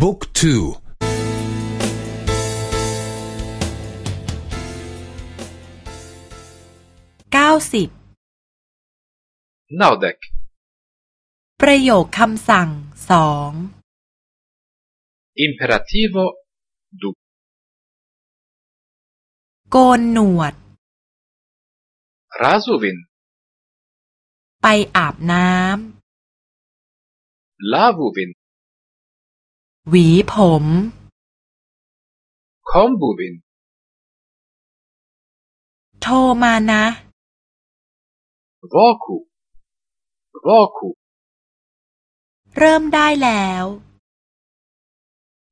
บุ๊กทูเก้าสิบ นาเด็กประโยคคำสั่งสอง imperativo ดูโกนหนวด r a z ู v i n ไปอาบน้ำ l a v ู v i n หวีผม คอมบูบิน โทรมานะรอคูรอคูเริ่มได้แล้ว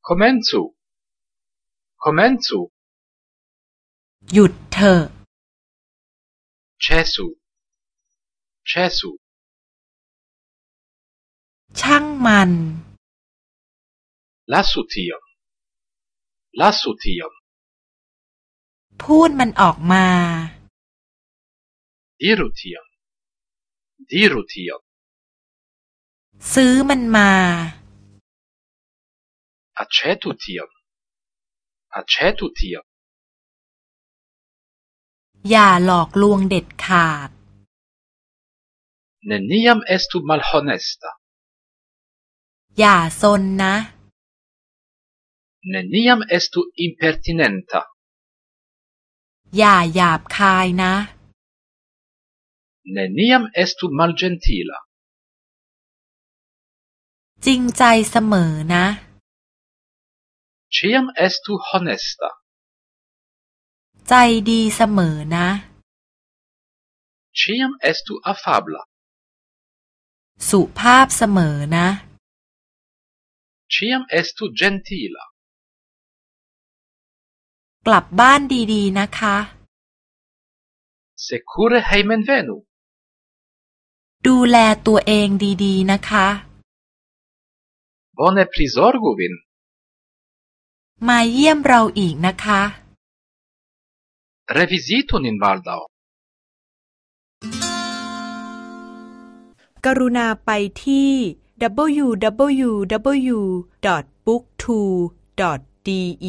คอมเมนซู คอมเมนซู หยุดเถอะเชสูเชสูช่างมัน lasu tion lasu tion พูดมันออกมา diru tion diru tion ซื้อมันมา acetu tion acetu tion อย่าหลอกลวงเด็ดขาด neniam estu malhonesta อย่าซนนะ neniam estu impertinenta. อย่าหยาบคายนะ neniam estu malgentila. จริงใจเสมอนะ ciam estu honesta. ใจดีเสมอนะ ciam estu affabla. สุภาพเสมอนะ ciam estu gentila. กลับบ้านดีๆ นะคะ Secure hejmenvenu ดูแลตัวเองดีๆ นะคะ Bone prizorgu vin มาเยี่ยมเราอีกนะคะ Revizitu nin baldaŭ กรุณาไปที่ www.booktwo.de